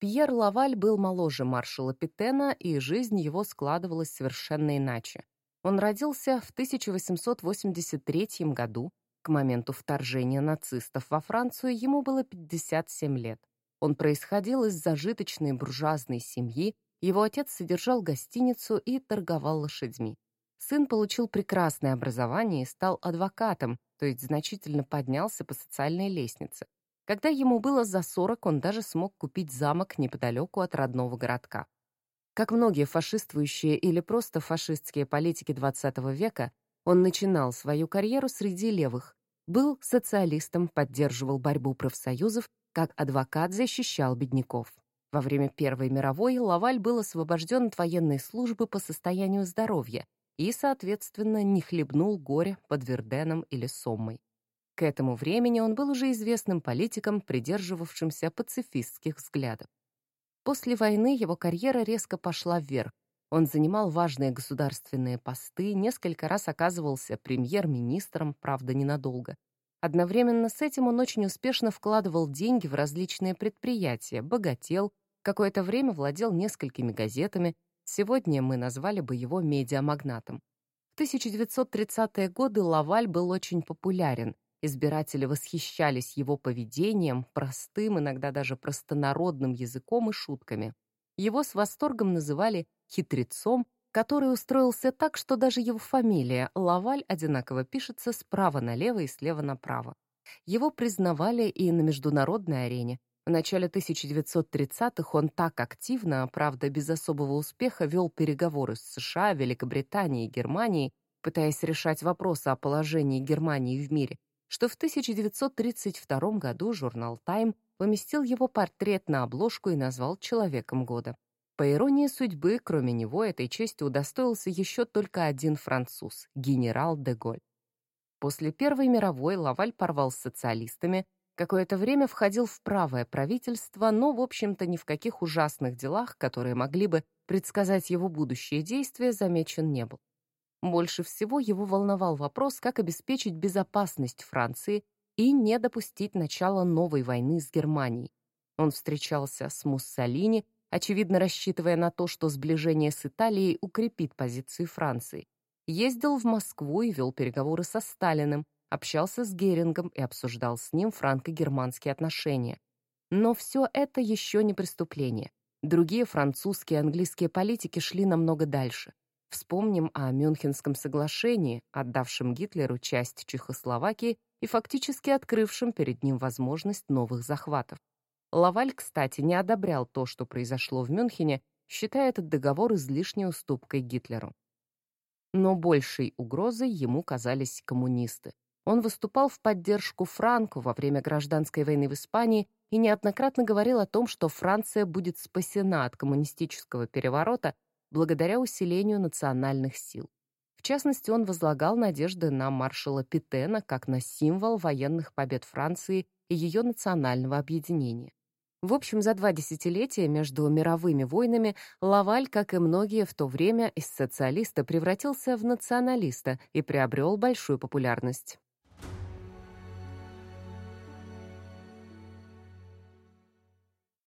Пьер Лаваль был моложе маршала Петена, и жизнь его складывалась совершенно иначе. Он родился в 1883 году. К моменту вторжения нацистов во Францию ему было 57 лет. Он происходил из зажиточной буржуазной семьи, его отец содержал гостиницу и торговал лошадьми. Сын получил прекрасное образование и стал адвокатом, то есть значительно поднялся по социальной лестнице. Когда ему было за 40, он даже смог купить замок неподалеку от родного городка. Как многие фашиствующие или просто фашистские политики XX века, он начинал свою карьеру среди левых, был социалистом, поддерживал борьбу профсоюзов, как адвокат защищал бедняков. Во время Первой мировой Лаваль был освобожден от военной службы по состоянию здоровья и, соответственно, не хлебнул горе под Верденом или Соммой. К этому времени он был уже известным политиком, придерживавшимся пацифистских взглядов. После войны его карьера резко пошла вверх. Он занимал важные государственные посты, несколько раз оказывался премьер-министром, правда, ненадолго. Одновременно с этим он очень успешно вкладывал деньги в различные предприятия, богател, какое-то время владел несколькими газетами, сегодня мы назвали бы его медиамагнатом. В 1930-е годы Лаваль был очень популярен, Избиратели восхищались его поведением, простым, иногда даже простонародным языком и шутками. Его с восторгом называли «хитрецом», который устроился так, что даже его фамилия Лаваль одинаково пишется справа налево и слева направо. Его признавали и на международной арене. В начале 1930-х он так активно, правда без особого успеха, вел переговоры с США, Великобританией и Германией, пытаясь решать вопросы о положении Германии в мире, что в 1932 году журнал Time поместил его портрет на обложку и назвал «Человеком года». По иронии судьбы, кроме него, этой чести удостоился еще только один француз — генерал де Голь. После Первой мировой Лаваль порвал с социалистами, какое-то время входил в правое правительство, но, в общем-то, ни в каких ужасных делах, которые могли бы предсказать его будущие действия, замечен не был. Больше всего его волновал вопрос, как обеспечить безопасность Франции и не допустить начала новой войны с Германией. Он встречался с Муссолини, очевидно рассчитывая на то, что сближение с Италией укрепит позиции Франции. Ездил в Москву и вел переговоры со Сталиным, общался с Герингом и обсуждал с ним франко-германские отношения. Но все это еще не преступление. Другие французские и английские политики шли намного дальше. Вспомним о Мюнхенском соглашении, отдавшем Гитлеру часть Чехословакии и фактически открывшем перед ним возможность новых захватов. Лаваль, кстати, не одобрял то, что произошло в Мюнхене, считая этот договор излишней уступкой Гитлеру. Но большей угрозой ему казались коммунисты. Он выступал в поддержку Франко во время гражданской войны в Испании и неоднократно говорил о том, что Франция будет спасена от коммунистического переворота благодаря усилению национальных сил. В частности, он возлагал надежды на маршала Петена как на символ военных побед Франции и ее национального объединения. В общем, за два десятилетия между мировыми войнами Лаваль, как и многие в то время, из социалиста превратился в националиста и приобрел большую популярность.